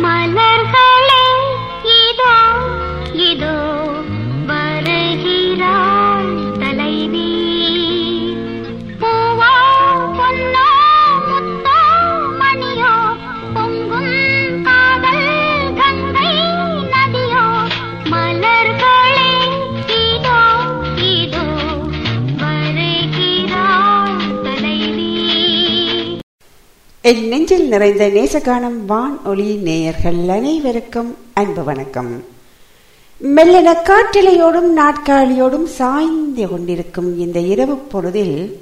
my life. என் நெஞ்சில் நிறைந்த நேசகானம் வான் ஒளி நேயர்கள் அனைவருக்கும் அன்பு வணக்கம். மெல்லன காற்றிலையோடும் நாட்காலியோடும் சாய்ந்து கொண்டிருக்கும் இந்த இரவு பொழுதில்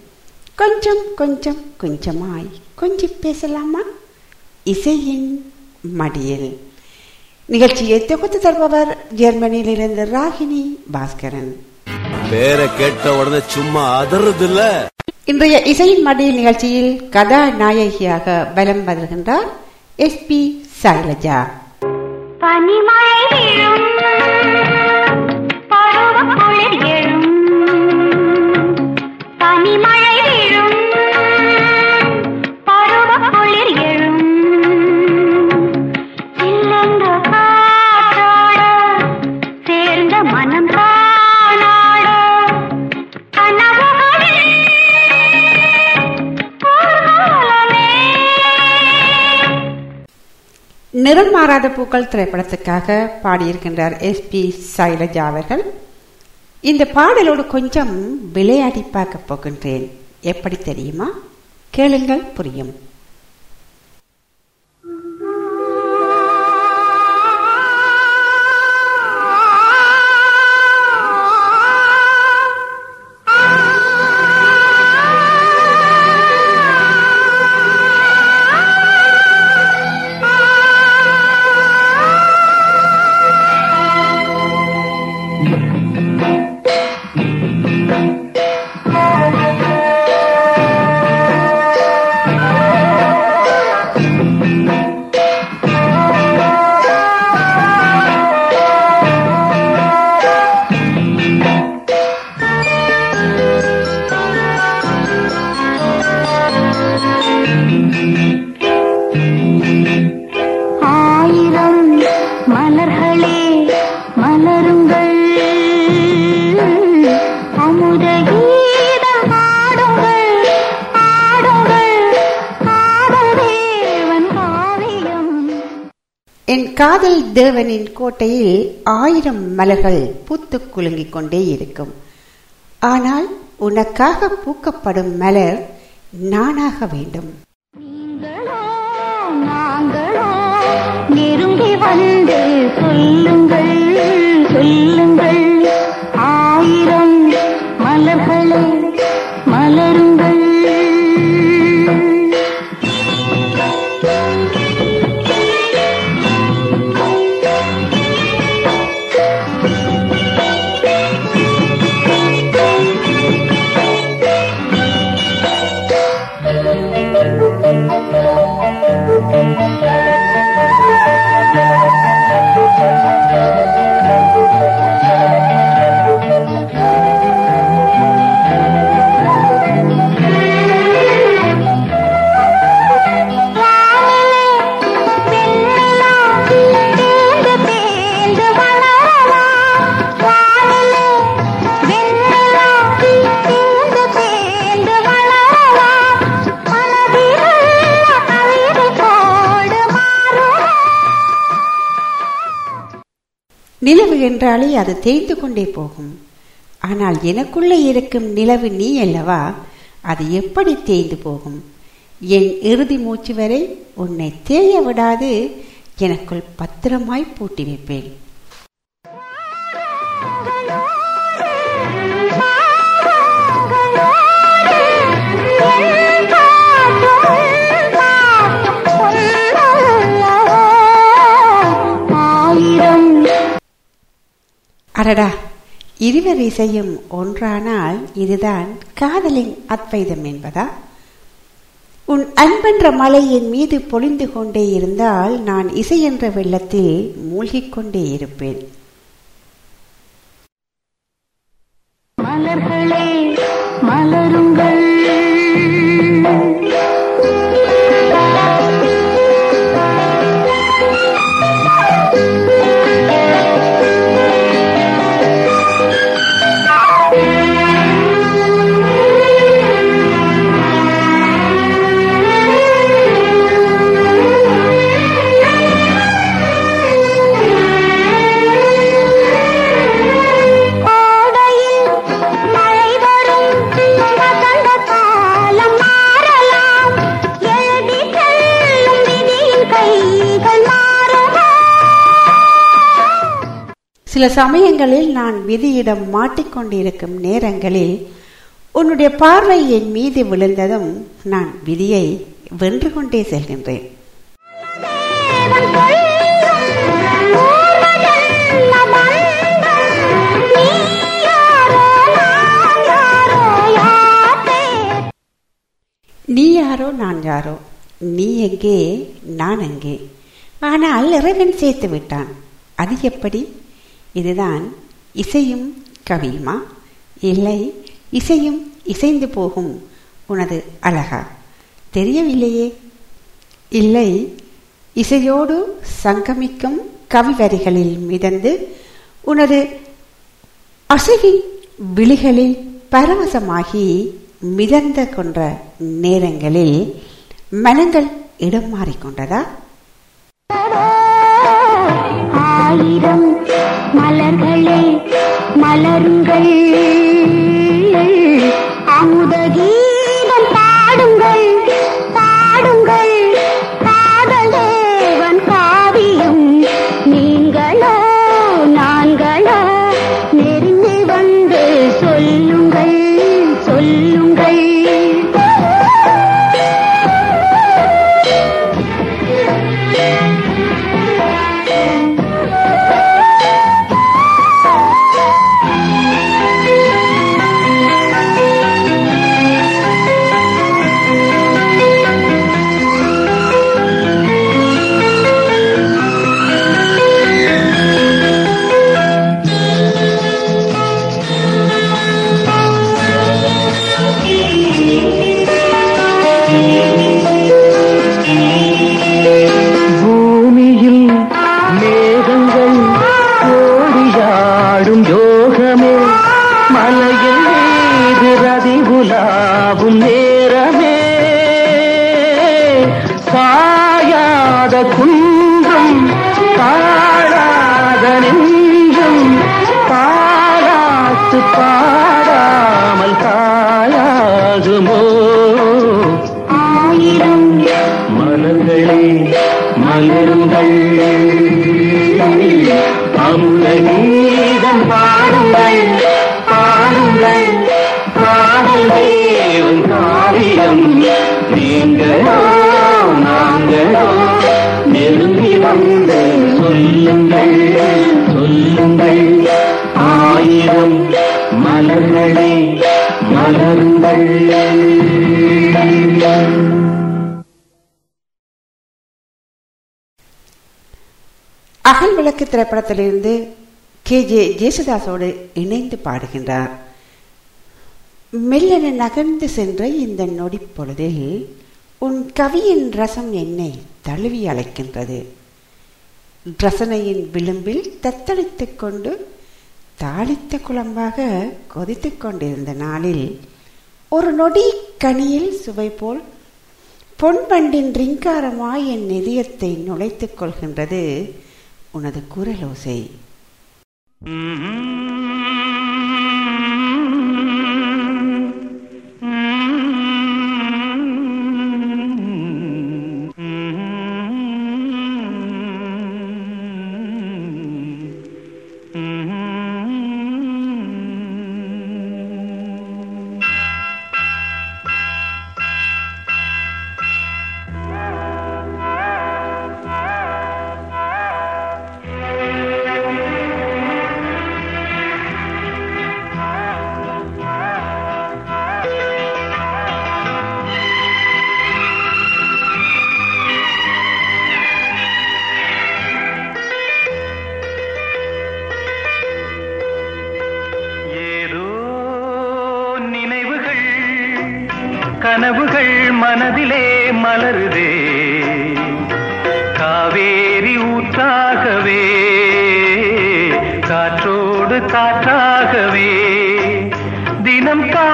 கொஞ்சம் கொஞ்சம் கொஞ்சமாய் கொஞ்சி பேசலாமா? இசையின் மடியில். நிகழ்ச்சியை தொகுத்து தருபவர் ஜெர்மனியிலிருந்து ராகினி பாஸ்கரன். பேரை கேட்ட உடனே சும்மா அதறது இன்றைய இசையின் மடி நிகழ்ச்சியில் கதாநாயகியாக பலம் வருகின்றார் எஸ் பி சைலஜா. பனிமழை பருவ குளிர் நிறம் மாறாத பூக்கள் திரைப்படத்துக்காக பாடியிருக்கின்றார் எஸ் பி சைலஜா அவர்கள். இந்த பாடலோடு கொஞ்சம் விளையாடி பார்க்க போகின்றேன். எப்படி தெரியுமா? கேளுங்கள் புரியும். தேவனின் கோட்டையில் ஆயிரம் மலர்கள் பூத்து குலுங்கிக் கொண்டே இருக்கும். ஆனால் உனக்காக பூக்கப்படும் மலர் நானாக வேண்டும். நெருங்கி வந்து சொல்லுங்கள் சொல்லுங்கள். ஆயிரம் மலர்களை நிலவு என்றாலே அது தேய்ந்து கொண்டே போகும். ஆனால் எனக்குள்ளே இருக்கும் நிலவு நீ அல்லவா? அது எப்படி தேய்ந்து போகும்? என் இறுதி மூச்சு வரை உன்னை தேய விடாது. எனக்குள் பத்திரமாய் பூட்டி வைப்பேன். அடடா. இருவர் இசையும் ஒன்றானால் இதுதான் காதலின் அத்வைதம் என்பதா? உன் அன்பென்ற மலை என் மீது பொழிந்து கொண்டே இருந்தால் நான் இசை என்ற வெள்ளத்தில் மூழ்கிக் கொண்டே இருப்பேன். மலர்களே மலருங்கள். சில சமயங்களில் நான் விதியிடம் மாட்டிக்கொண்டிருக்கும் நேரங்களில் உன்னுடைய பார்வை என் மீது விழுந்ததும் நான் விதியை வென்று கொண்டே செல்கின்றேன். நீ யாரோ நான் யாரோ? நீ எங்கே? நான் எங்கே? ஆனால் இறைவன் சேர்த்து விட்டான். அது எப்படி? இதுதான் இசையும் கவியுமா? இல்லை இசையும் இசைந்து போகும் உனது அழகா? தெரியவில்லையே. இல்லை இசையோடு சங்கமிக்கும் கவி வரிகளில் மிதந்து உனது அசைவின் விழிகளில் பரவசமாகி மிதந்த கொன்ற நேரங்களில் மனங்கள் இடம் மாறிக்கொண்டதா? ஆயிரம் மலர்களே மலருங்கள். அமுதகீ திரைப்படத்திலிருந்து கே. ஜே. ஜேசுதாஸோடு இணைந்து பாடுகின்றார். மெல்லென நகர்ந்து சென்ற இந்த நொடி பொழுதில் உன் கவியின் ரசம் என்னை தழுவி அழைக்கின்றது. ரசனையின் விளிம்பில் தத்தளித்து கொண்டு தாளித்த குழம்பாக கொதித்துக் கொண்டிருந்த நாளில் ஒரு நொடி கனியில் சுவை போல் பொன்பண்டின் ரிங்காரமாய் என் நிதியத்தை நுழைத்துக் கொள்கின்றது. உனது குரலோசை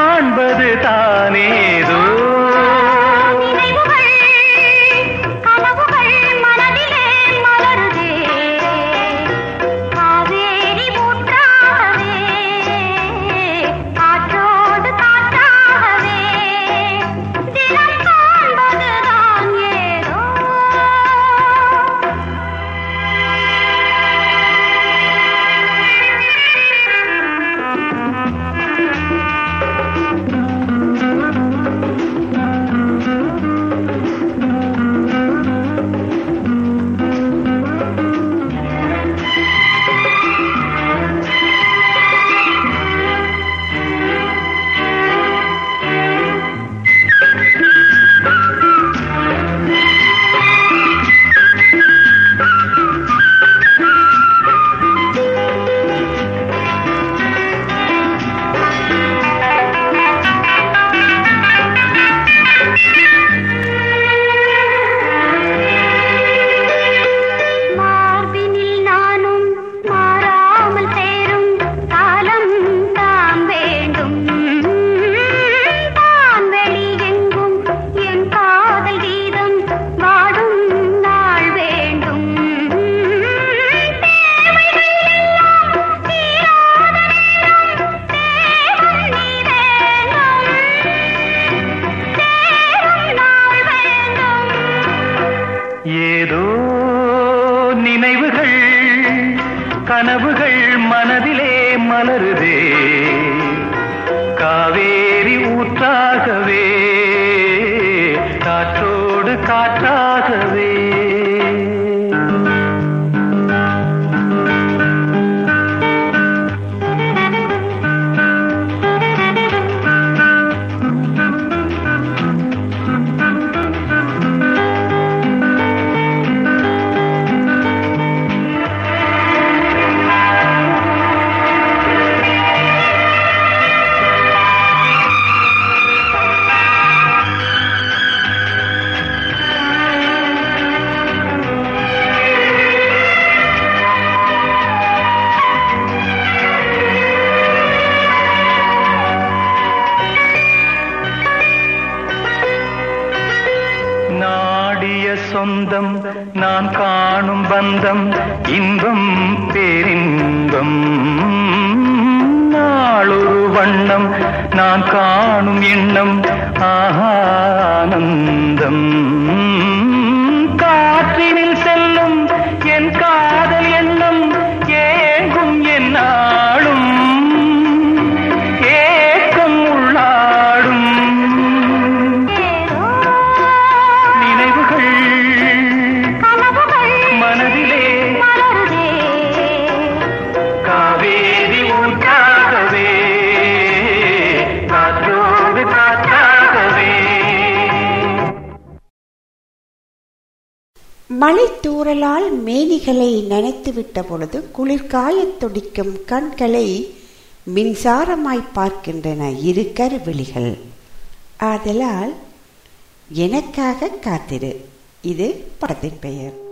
காண்பது தானேதோ துணிகளை நனைத்துவிட்ட பொழுது குளிர்காயத் துடிக்கும் கண்களை மின்சாரமாய் பார்க்கின்றன இரு கருவிழிகள். ஆதலால் எனக்காக காத்திரு. இது படத்தின் பெயர்.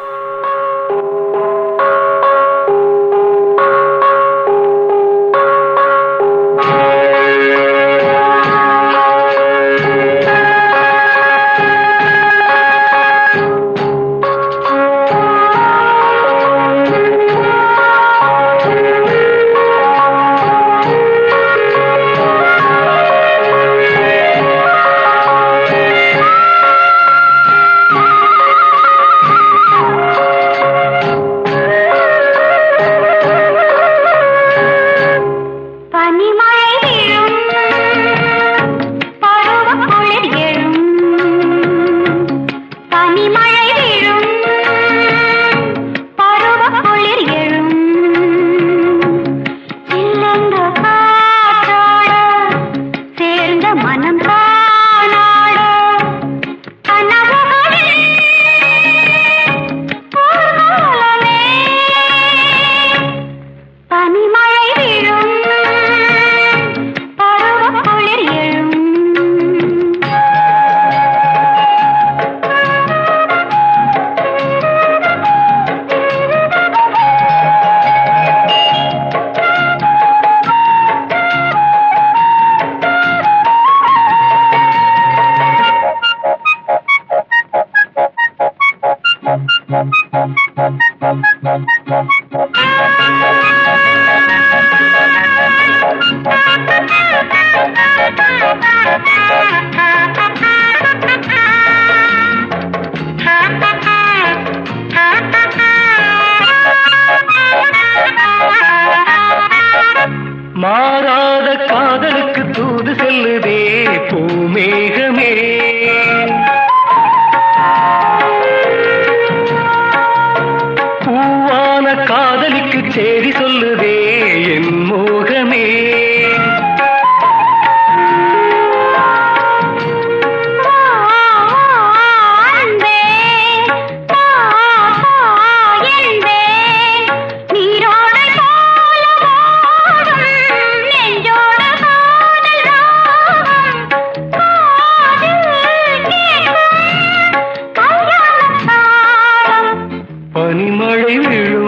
You.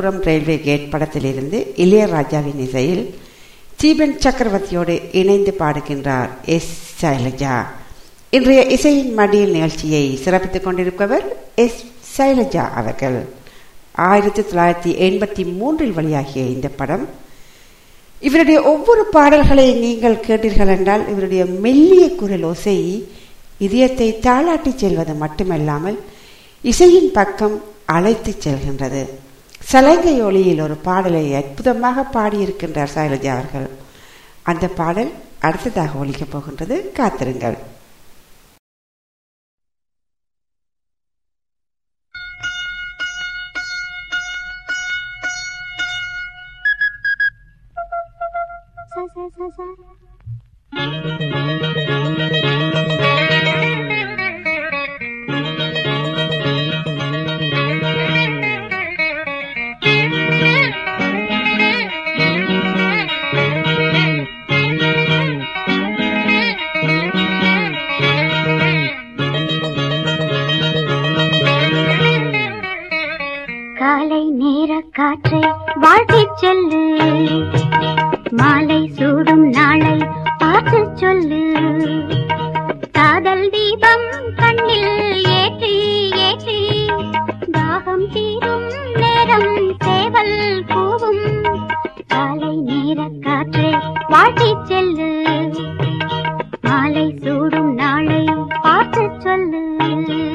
விழுப்புரம் ரயில்வே கேட் படத்திலிருந்து இளையராஜாவின் இசையில் தீபன் சக்கரவர்த்தியோடு இணைந்து பாடுகின்றார் எஸ் சைலஜா. இன்றைய இசையின் மடியில் நிகழ்ச்சியை சிறப்பித்துக் கொண்டிருப்பவர் எஸ் சைலஜா அவர்கள். ஆயிரத்தி தொள்ளாயிரத்தி எண்பத்தி மூன்றில் வெளியாகிய இந்த படம் இவருடைய ஒவ்வொரு பாடல்களை நீங்கள் கேட்டீர்கள் என்றால் இவருடைய மெல்லிய குரல் ஓசை இதயத்தை தாளாட்டிச் செல்வது மட்டுமல்லாமல் இசையின் பக்கம் அழைத்து செல்கின்றது. சலங்கை ஒளியில் ஒரு பாடலை அற்புதமாக பாடியிருக்கின்றார் சைலஜா அவர்கள். அந்த பாடல் அடுத்ததாக ஒழிக்கப் போகின்றது. காத்திருங்கள். காலை காற்றை வாழ்த்தி சொல்லு. மாலை சூடும் நாளை பார்த்து சொல்லு. காதல் தீபம் கண்ணில் ஏற்றி ஏற்றி தாகம் தீரும் நேரம் சேவல் கூவும். காலை நேர காற்றை வாழ்த்தி செல்லு. மாலை சூடும் நாளை பார்த்து சொல்லு.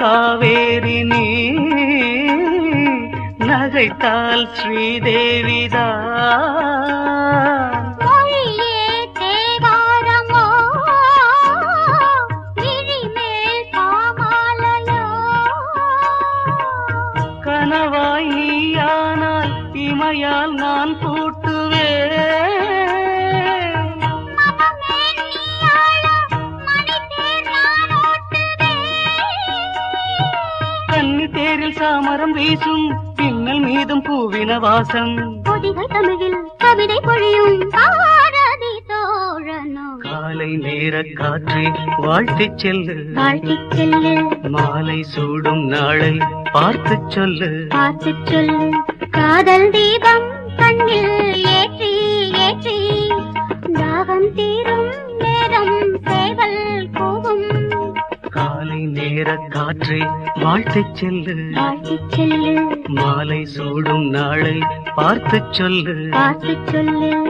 காவேரி நீ நகைத்தால் ஸ்ரீதேவிதான் வீசும் பின்னல் மீதும் பூவின வாசம். பொதிகள் தமிழில் கவிதை பொழியும் பாரதி தோழனோ காலை நேர காற்றை வாழ்த்திச் செல்லு. வாழ்த்திச் செல்லு. மாலை சூடும் நாளை பார்த்துச் சொல்லு. பார்த்துச் சொல்லு. காதல் தீபம் கண்ணில் காற்றை வாழ்த்திச் செல்லு. மாலை சூடும் நாளை பார்த்துச் சொல்லு. பார்த்துச் சொல்லு.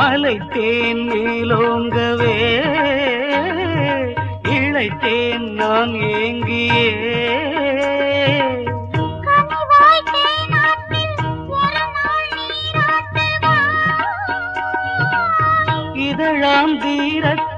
மலை தேன் மேலோங்கவே இழைத்தேன் நான் ஏங்கியே. இதழாம் தீரத்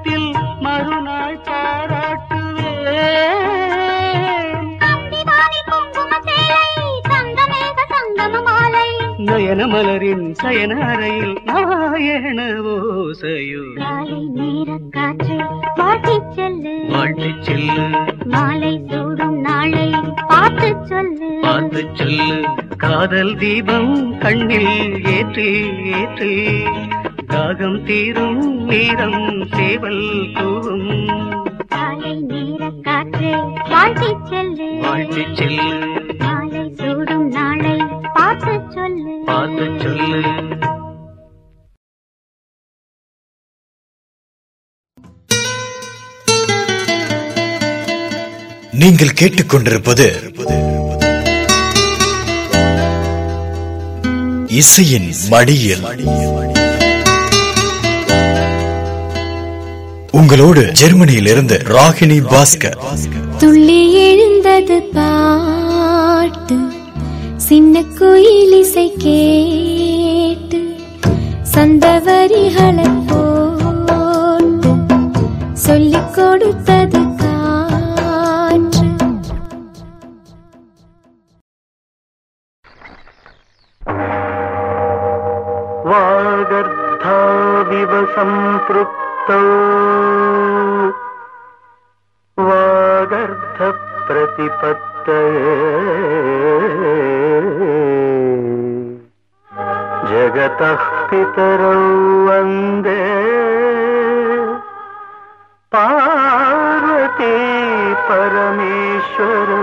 நாயன ஓசையோ. காலை நேர காற்று வாழ்த்திச் செல்லு. வாழ்த்துச் செல்லு. மாலை சூடும் நாளை பார்த்து சொல்லு. பார்த்து சொல்லு. காதல் தீபம் கண்ணில் ஏற்றி ஏற்றி. தாகம் தீரும் நேரம் சேவல் கூவும். காலை நேர காற்று வாழ்த்திச் செல்லு. வாழ்த்துச் செல்லு. பார்த்து சொல்லு. நீங்கள் கேட்டுக்கொண்டிருப்பது இசையின் மடியில். உங்களோடு ஜெர்மனியில் இருந்து ராகினி பாஸ்கர். துள்ளி எழுந்தது பாட்டு. சின்ன குயிலிசை கேட்டு சந்தவரிகளை போட்டு சொல்லிக் கொடுத்தது காற்று. வாகர்த்தாவிவ சம்பிருப்தோ வாகர்த்த பிரதிபத் ಪಿತರೌ ಒಂದೇ ಪಾರ್ವತಿ ಪರಮೇಶ್ವರೋ.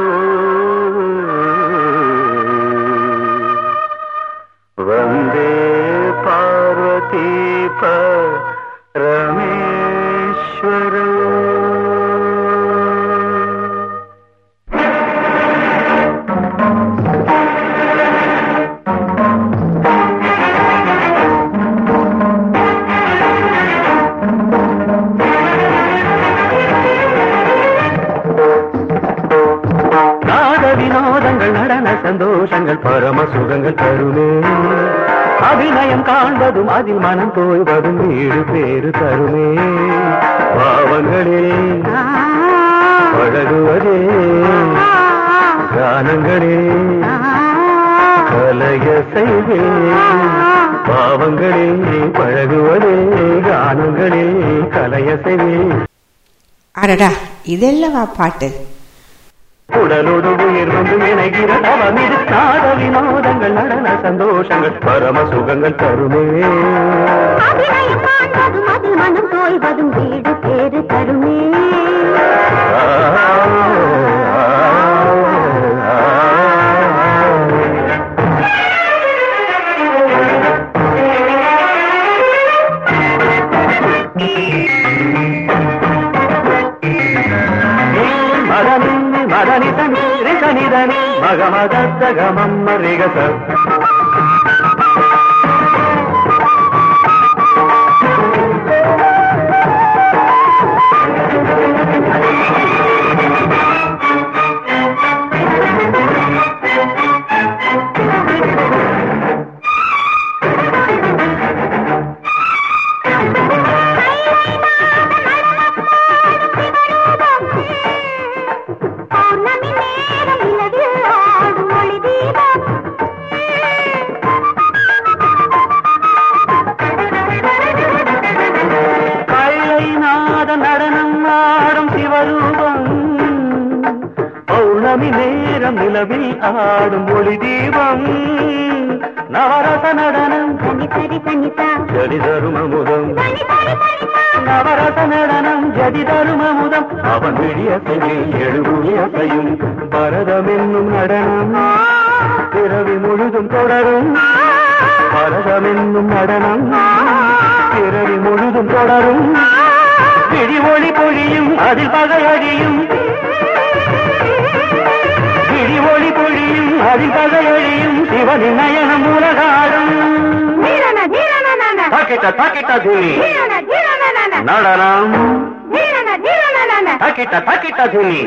தருமே அபிநயம் காண்பதும் அதில் மனம் தோய்வதும் வீடு பேரு தருமே. பாவங்களே பழகுவதே கானங்களே கலைய செய்வே. பாவங்களே பழகுவதே கானங்களே கலைய செய்வே. அடடா இதெல்லவா பாட்டு? உடலோடு உயிர் வந்து இணைகிற தவமிது நாத வினோதங்கள் நடன சந்தோஷங்கள் பரம சுகங்கள் தருமே. மனம் தோய்வதும் வீடு பேரு தருமே మగమద గమమ్మ రిగ நடனம் ஜதி தருமமுதம் அவன் விழியசையில் எழுபுயசையும் பரதம் என்னும் நடனம் பிறவி முழுதும் தொடரும் பரதம் என்னும் நடனம் பிறவி முழுதும் தொடரும் விழி ஒளி பொழியும் அதில் பகை அழியும் விழி ஒளி பொழியும் அதில் பகை அழியும் சிவனின் நயனம் உலகாடும் தீரன தீரன நன தாக்கிட்ட தாக்கிட்ட தூணி தீரன தீரன நன நடனம் தீரன தீரன நன தக்கிட்ட தக்கிட்ட துணி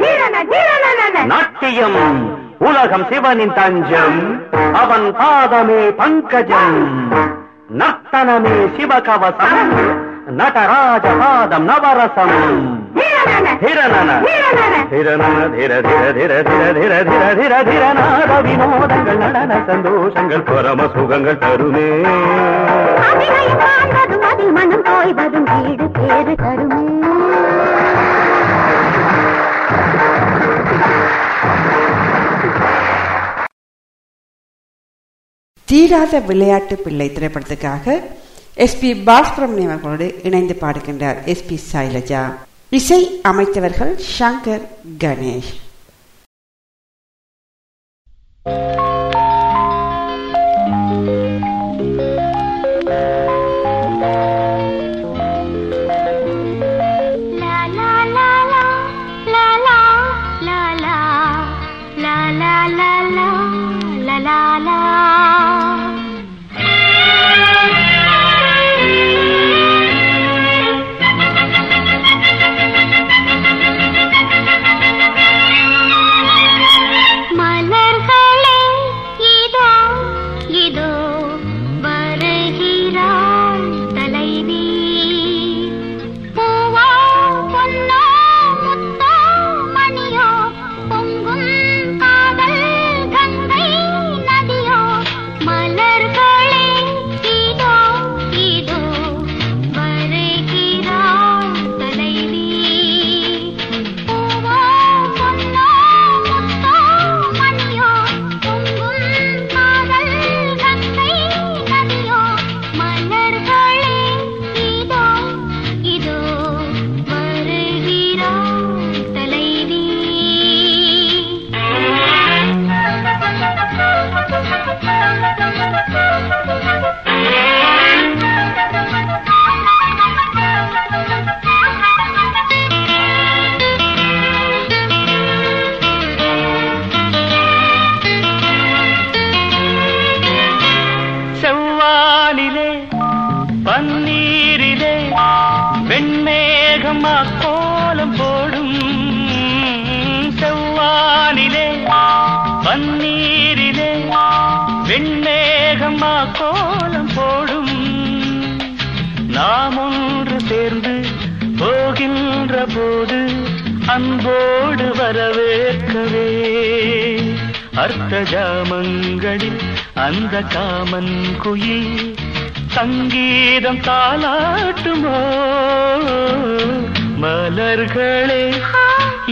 நாட்டியம் உலகம் சிவனின் தஞ்சம். அவன் பாதமே பங்கஜம். நர்த்தனமே சிவகவசம். நடராஜ பாதம் நவரசம் வினோதங்கள் நடன சந்தோஷங்கள் பரம சுகங்கள் தருமே. மனம் தோய்வதும் வீடு பேரு தருமே. தீராத விளையாட்டு பிள்ளை திரைப்படத்துக்காக எஸ்பி பாலசுப்ரமணியம் அவர்களோடு இணைந்து பாடுகின்றார் எஸ்பி சைலஜா. இசை அமைத்தவர்கள் சங்கர் கணேஷ்.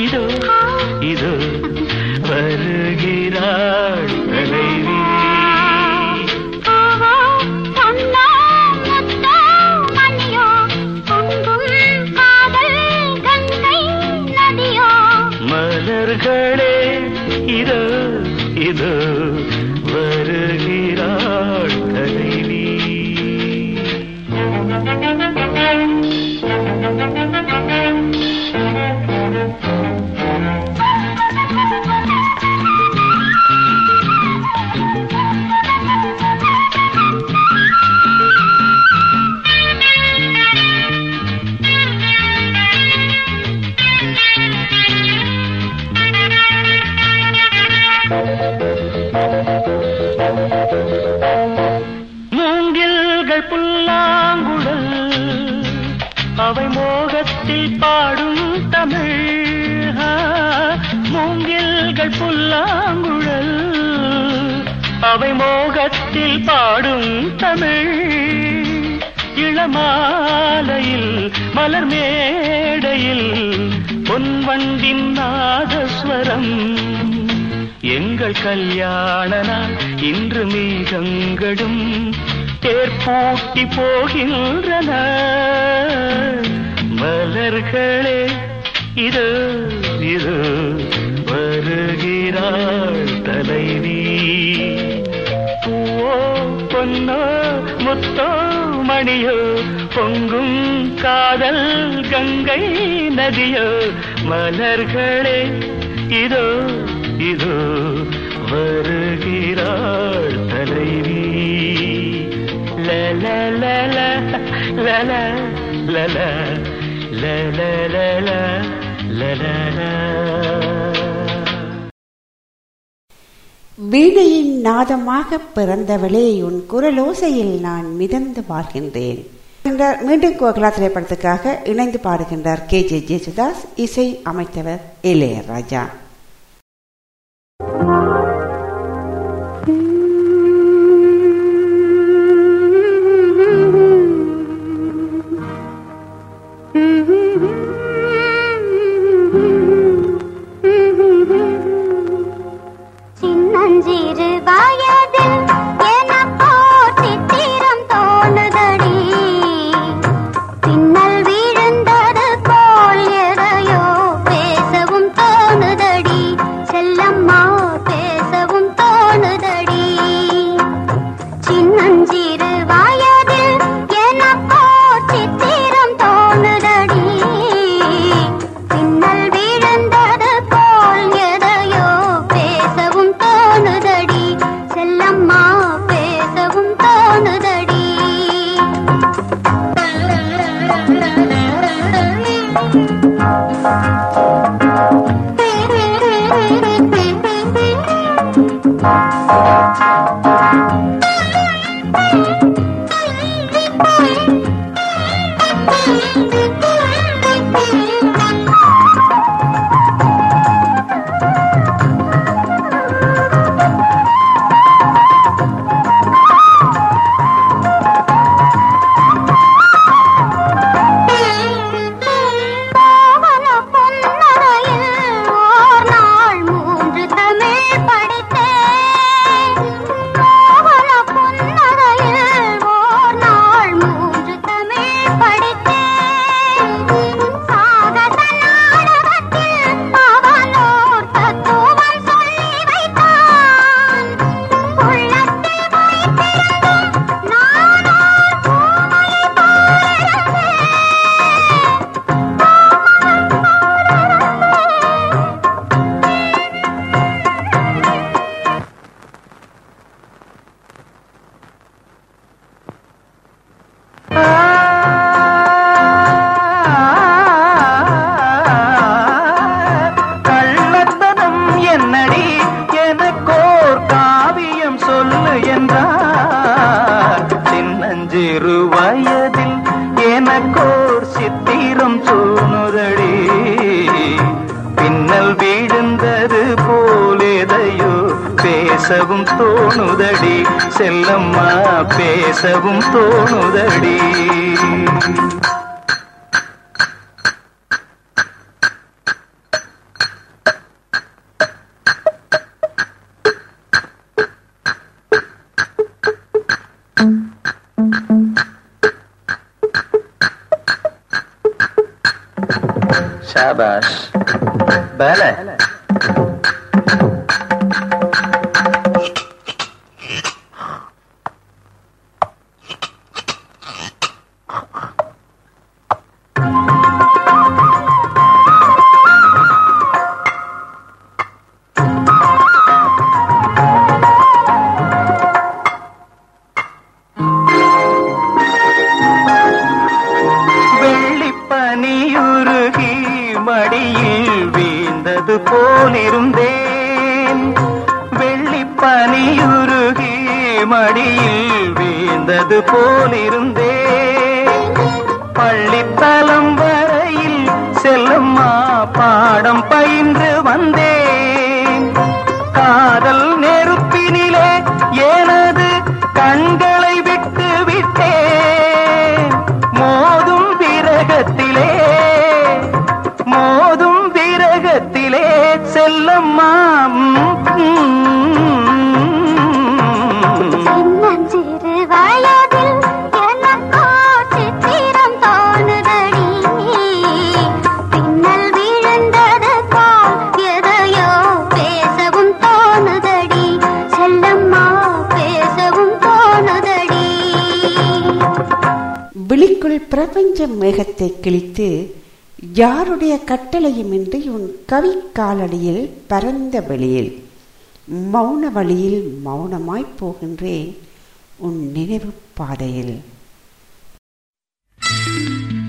இதோ இதோ வருகிறாள் தலைவி மலர்களே இதோ இதோ மோகத்தில் பாடும் தமிழ். இளமாலையில் மலர் மேடையில் பொன்வண்டின் நாதஸ்வரம். எங்கள் கல்யாண நாள் இன்று மேகங்களும் தேர்ப்பூட்டி போகின்றன. மலர்களே இது இது வருகிறாள் தலைவி. பொன்னோ முத்தோ மணியோ பொங்கும் காதல் கங்கை நதியோ மலர்களே இதோ இதோ வருகிறாள் தலைவி லல லல லல லல லல லல லல வீணையின் நாதமாக பிறந்தவளே உன் குரலோசையில் நான் மிதந்து வாழ்கின்றேன் மீண்டும் கோகலா திரைப்படத்துக்காக இணைந்து பாடுகின்றார் கே ஜே ஜேசுதாஸ் இசை அமைத்தவர் இளையராஜா மேகத்தை கிழித்து யாருடைய கட்டளையுமின்றி உன் கவி காலடியில் பரந்த வழியில் மௌன வழியில் மௌனமாய் போகின்றேன் உன் நினைவு பாதையில்? thank you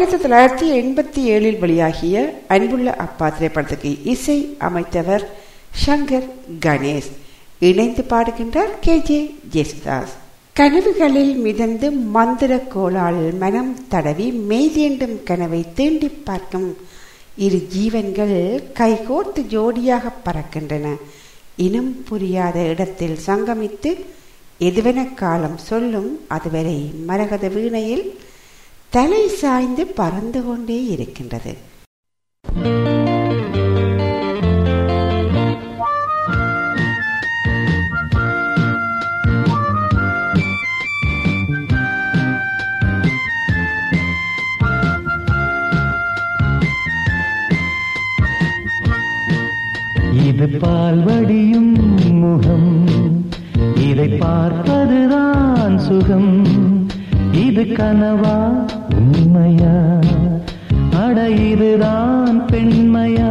ஆயிரத்தி தொள்ளாயிரத்தி எண்பத்தி ஏழில் வெளியாகிய அன்புள்ள அப்பா திரைப்படத்துக்கு இசை அமைத்தவர் ஷங்கர் கணேஷ். இணைந்து பாடுகின்றார் கே. ஜே. ஜேசுதாஸ். கனவுகளில் மிதந்து மந்திர கோளால் மனம் தடவி மெய்தேண்டும் கனவை தீண்டி பார்க்கும் இரு ஜீவன்கள் கைகோர்த்து ஜோடியாக பறக்கின்றன. இனம் புரியாத இடத்தில் சங்கமித்து எதுவென காலம் சொல்லும் அதுவரை மரகத வீணையில் தலை சாய்ந்து பறந்து கொண்டே இருக்கின்றது. இது பால்வடியும் முகம். இதை பார்ப்பதுதான் சுகம். இது கனவா உண்மையா? அட இதுதான் பெண்மையா?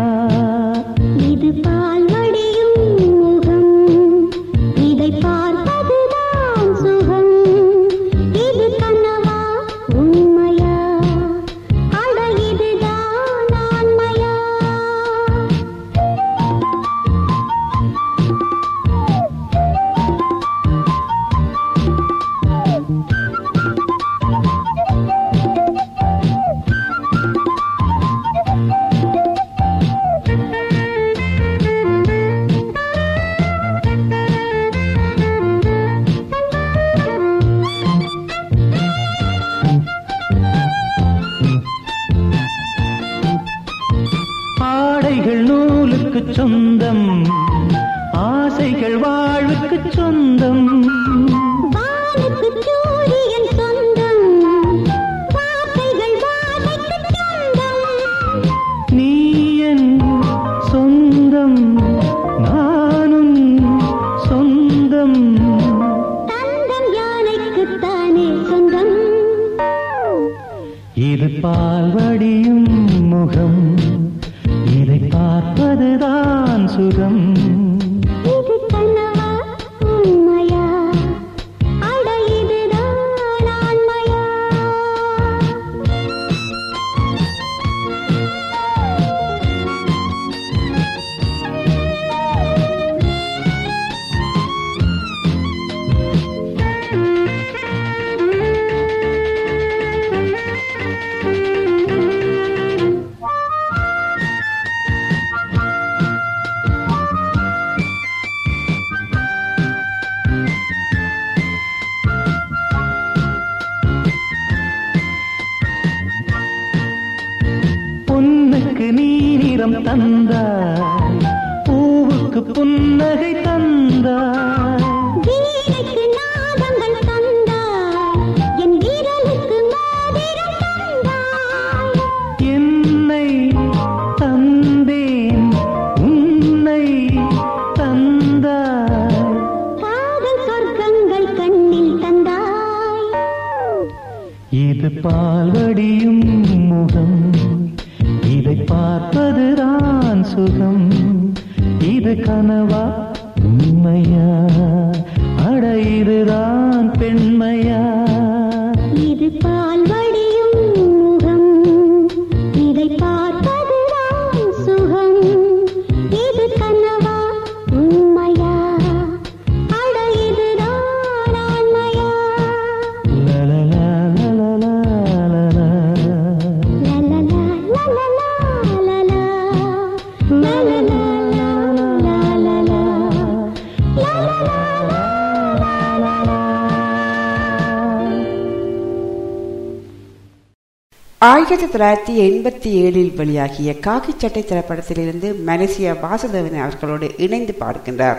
ஆயிரத்தி தொள்ளாயிரத்தி எண்பத்தி ஏழில் வெளியாகிய காக்கி சட்டை திரைப்படத்திலிருந்து மலேசியா வாசுதேவன் அவர்களோடு இணைந்து பாடுகின்றார்.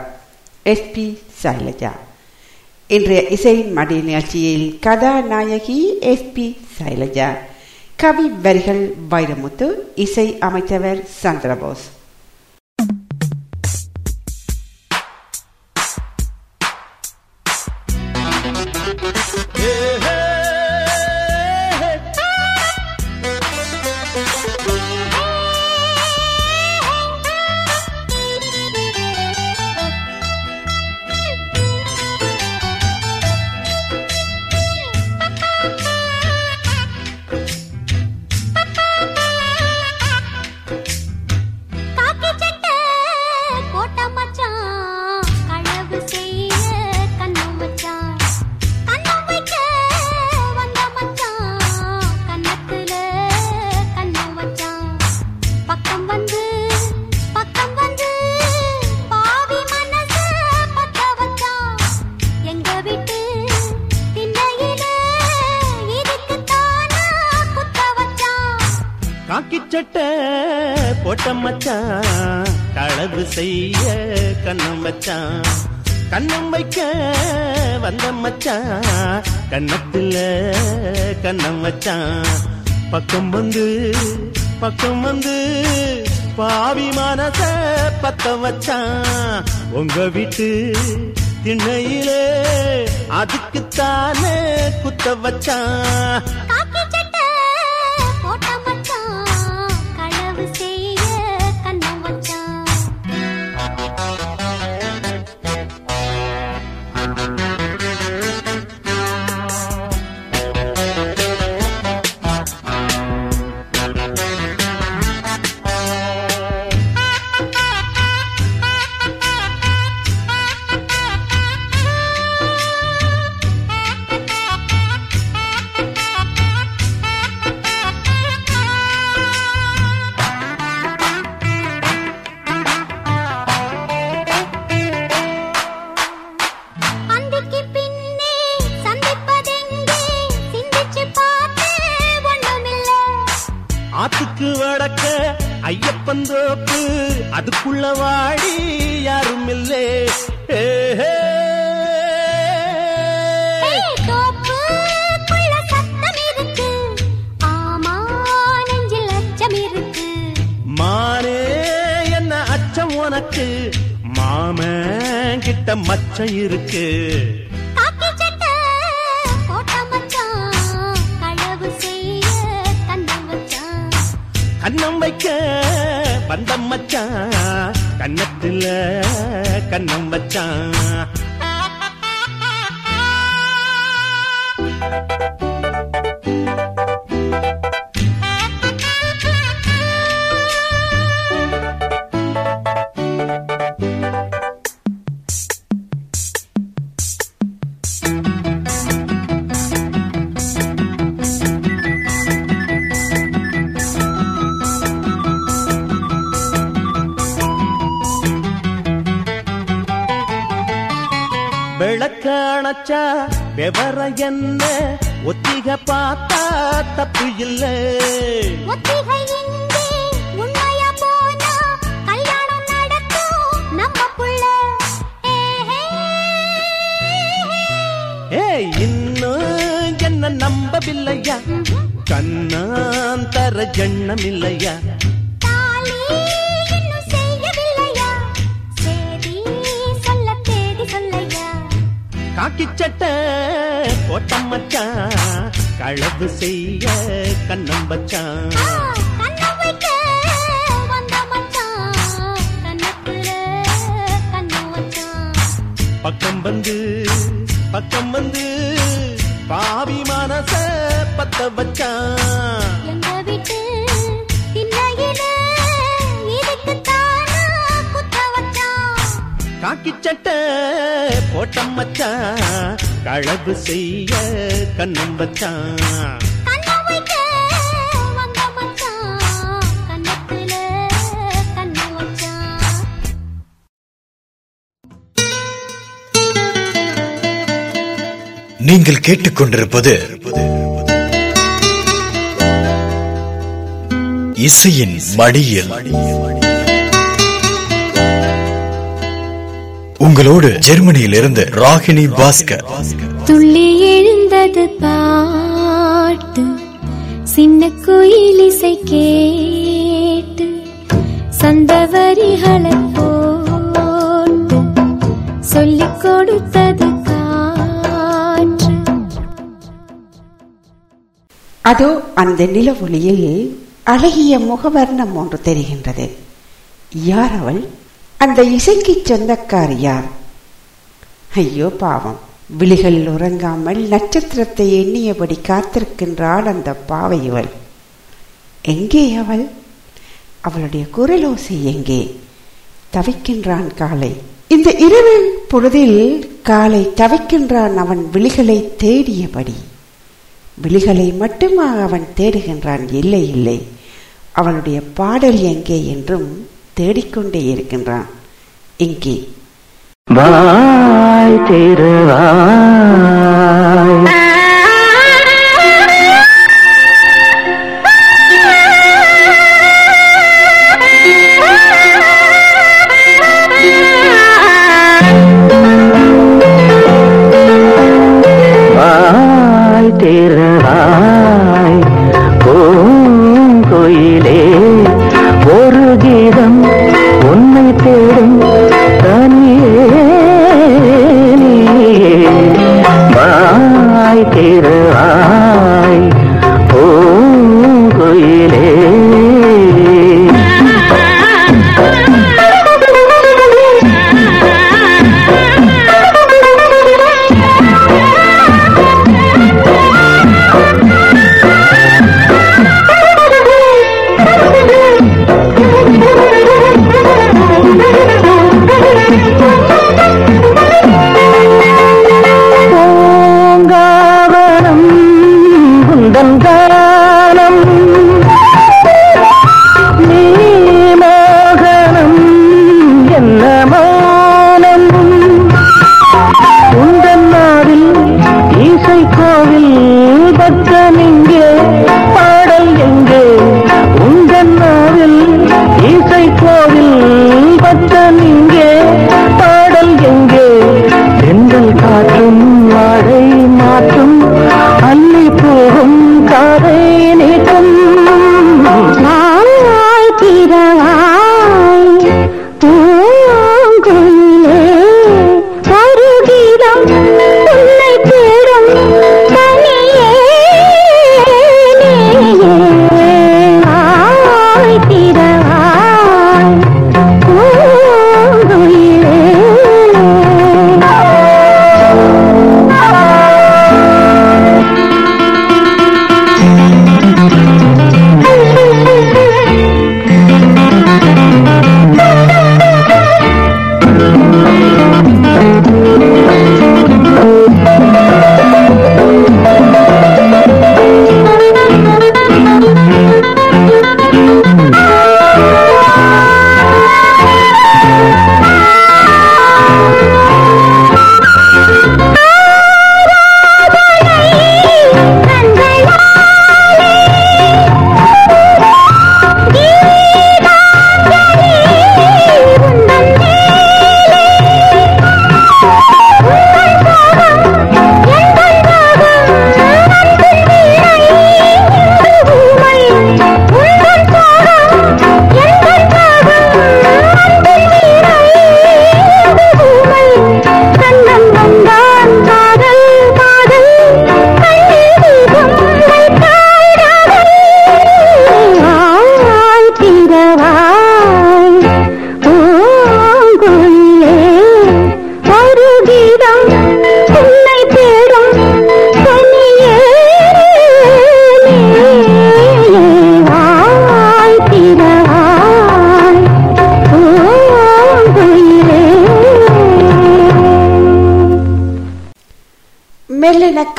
எஸ். பி. சைலஜா. இன்றைய இசையின் மடி நிகழ்ச்சியில் கதாநாயகி எஸ். பி. சைலஜா. கவி வரிகள் வைரமுத்து இசை அமைச்சவர் சந்திரபோஸ். மச்சான். கண்ணம் வைக்க வந்த மச்சான். கண்ணத்துல கண்ணம் வச்சான். பக்கம் வந்து பக்கம் வந்து பாவி மனச பத்தம் வச்சான். உங்க வீட்டு திண்ணையிலே அதுக்குத்தானே குத்த வச்சான். அதுக்குள்ள வாடி யாரும் இல்லே. மானே என்ன அச்சம் உனக்கு? மாமன் கிட்ட மச்சம் இருக்கு. கண்ணம் வைக்க பந்தம் மச்சான். கன்னத்துல கண்ணம் வச்சான். காக்கி சட்டை போட்ட மச்சான் களவு செய்ய கண்ணம் வச்சான் நீங்கள் கேட்டுக்கொண்டிருப்பது இசையின் மடியில். உங்களோடு ஜெர்மனியில் இருந்து ராகினி பாஸ்கர். துள்ளி எழுந்தது பாட்டு சின்ன குயில் இசை கேட்டு சந்தவரிகளை போட்டு சொல்லிக் கொடுத்தது காற்று. அதோ அந்த நிலவொளியில் அழகிய முகவர்ணம் ஒன்று தெரிகின்றது. யார் அவள்? அந்த இசைக்கு சொந்தக்கார் யார் ஐயோ பாவம். விழிகள் உறங்காமல் நட்சத்திரத்தை எண்ணியபடி காத்திருக்கின்றாள் அந்த பாவை இவள். எங்கே அவள்? அவளுடைய குரலோசை எங்கே? தவிக்கின்றான் காலை. இந்த இரவின் பொழுதில் காலை தவிக்கின்றான் அவன் விழிகளை தேடியபடி. விழிகளை மட்டுமா அவன் தேடுகின்றான். இல்லை இல்லை. அவளுடைய பாடல் எங்கே என்றும் தேடிக்கொண்டே இருக்கின்றான். இங்கே. வாய்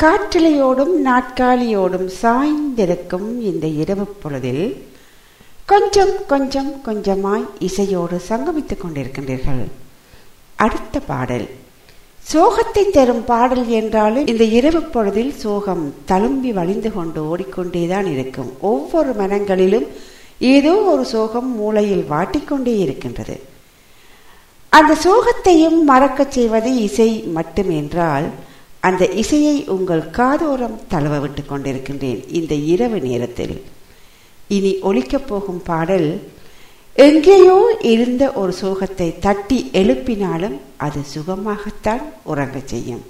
காற்றலையோடும் நாட்காலியோடும் சாய்ந்திருக்கும் இந்த இரவு பொழுதில் கொஞ்சம் கொஞ்சம் கொஞ்சமாய் இசையோடு சங்கமித்துக் கொண்டிருக்கின்றீர்கள். அடுத்த பாடல். சோகத்தை தரும் பாடல் என்றாலும் இந்த இரவு பொழுதில் சோகம் தழும்பி வழிந்து கொண்டு ஓடிக்கொண்டேதான் இருக்கும். ஒவ்வொரு மனங்களிலும் ஏதோ ஒரு சோகம் மூளையில் வாட்டிக்கொண்டே இருக்கின்றது. அந்த சோகத்தையும் மறக்கச் செய்வது இசை மட்டுமென்றால் அந்த இசையை உங்கள் காதோரம் தழுவ விட்டு கொண்டிருக்கின்றேன் இந்த இரவு நேரத்தில். இனி ஒழிக்கப் போகும் பாடல் எங்கேயோ இருந்த ஒரு சோகத்தை தட்டி எழுப்பினாலும் அது சுகமாகத்தான் உறங்கச் செய்யும்.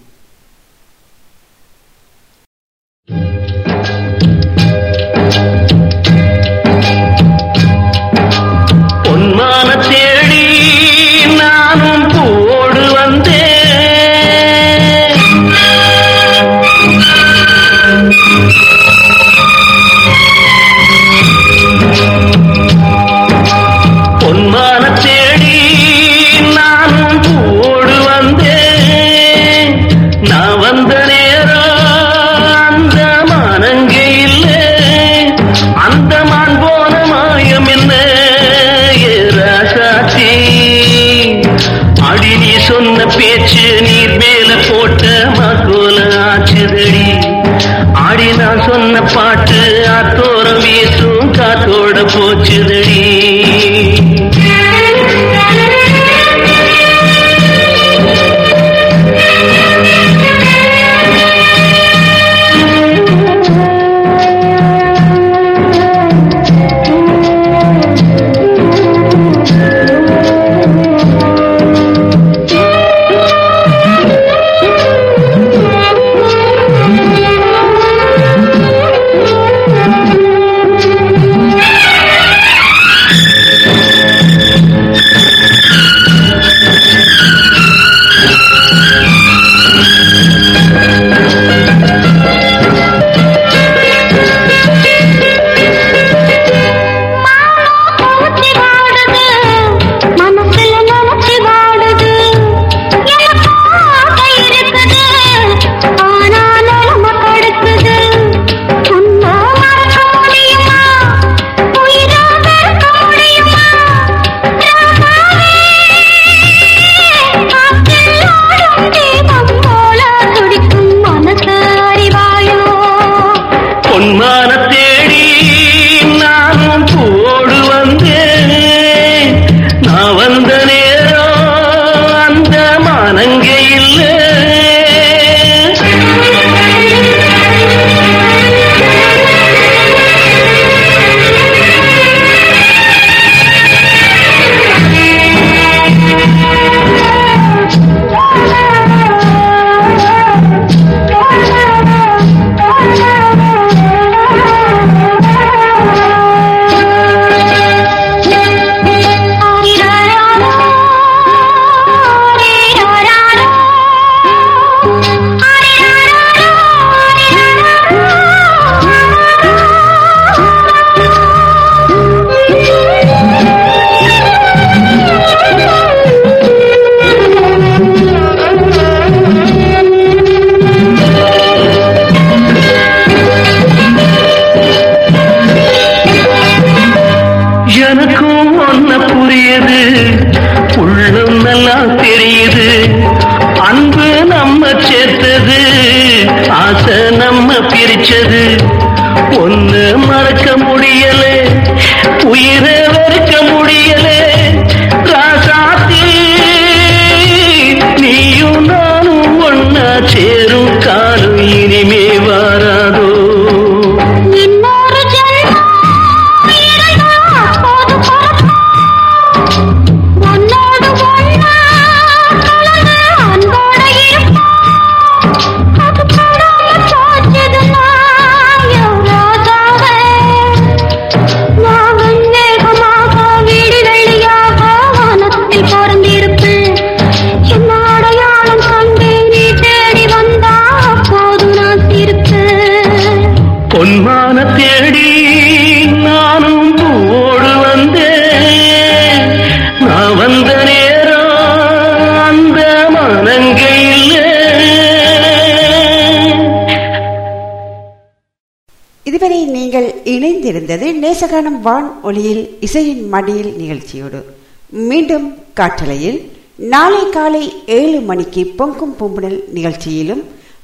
இணைந்திருந்தது நேசகானம் வான் ஒளியில் இசையின் மடியில் நிகழ்ச்சியோடு. மீண்டும் காற்றலையில் நாளை காலை ஏழு மணிக்கு பொங்கும் பூம்புடல் நிகழ்ச்சியிலும்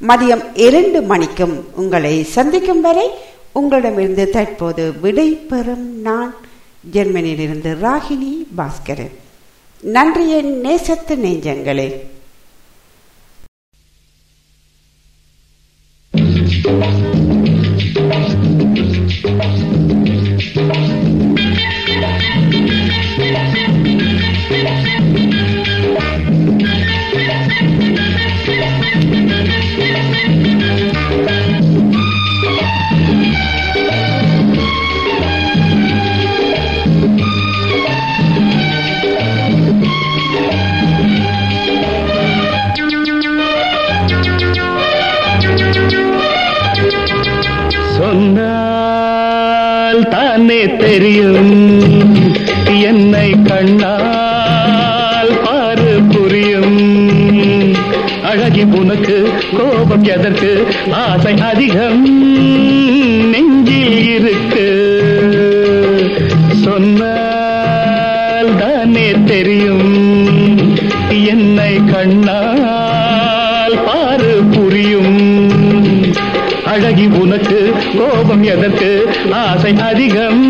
மதியம் இரண்டு மணிக்கும் உங்களை சந்திக்கும் வரை உங்களிடமிருந்து தற்போது விடை பெறும் நான் ஜெர்மனியிலிருந்து ராகினி பாஸ்கரன். நன்றிய நேசத்து நெஞ்சங்களே. தெரியும். என்னை கண்ணால் பாரு புரியும். அழகி உனக்கு கோபம் எதற்கு? ஆசை அதிகம் நெஞ்சில் இருக்கு. சொன்ன எதற்கு ஆசை அதிகம்?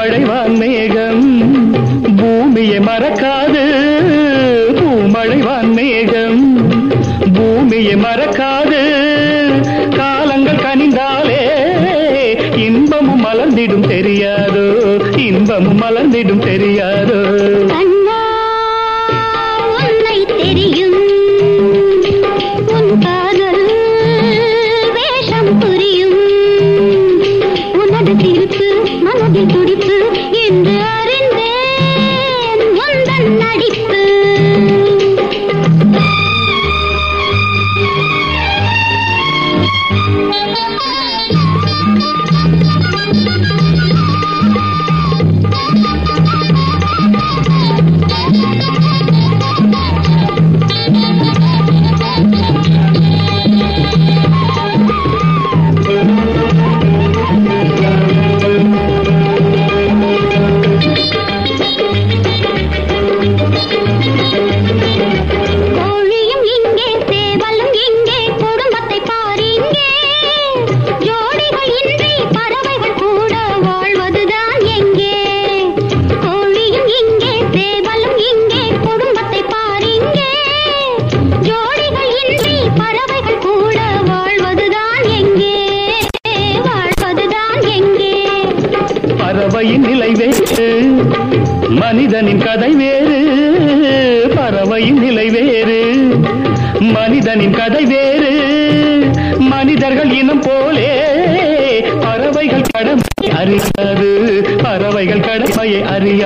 பூமழைவான் மேகம். பூமியை மறக்காது பூமழைவான் மேகம். பூமியை மறக்காது காலங்கள் கனிந்தாலே இன்பமும் மலர்ந்திடும் தெரியாதோ இன்பமும் மலர்ந்திடும் தெரியாதோ. கடமையை